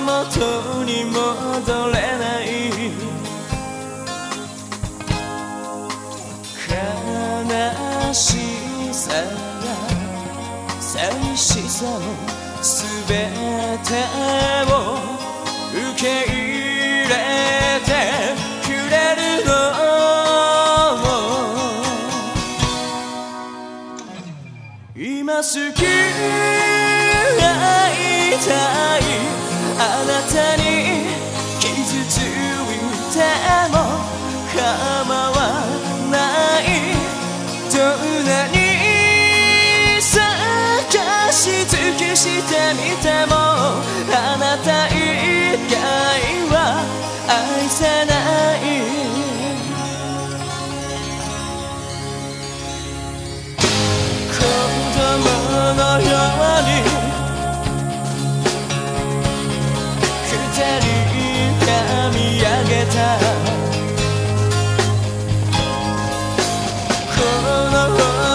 元に戻れない悲しさや寂しさも全てを受け入れてくれるの今すぐ会いたいあなたに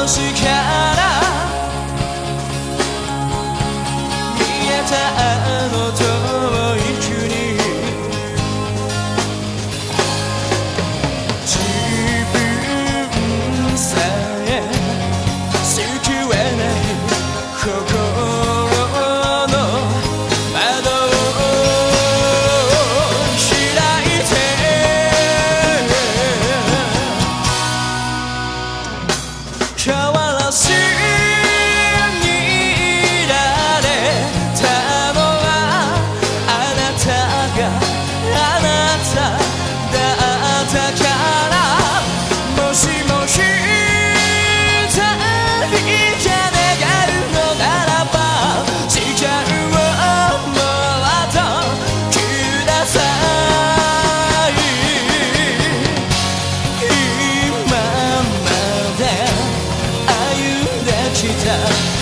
she can Yeah.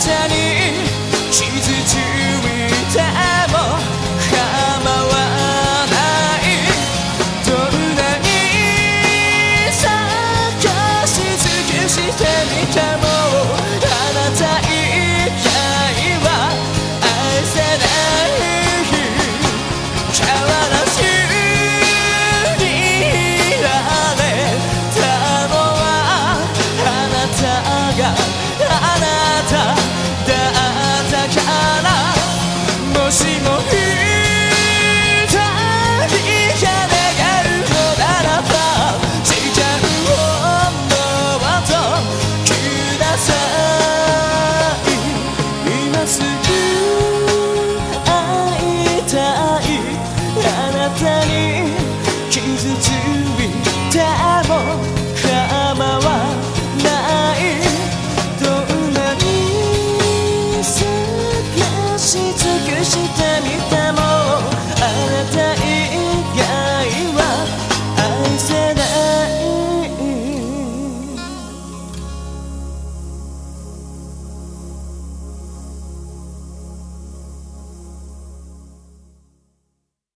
tell you してみた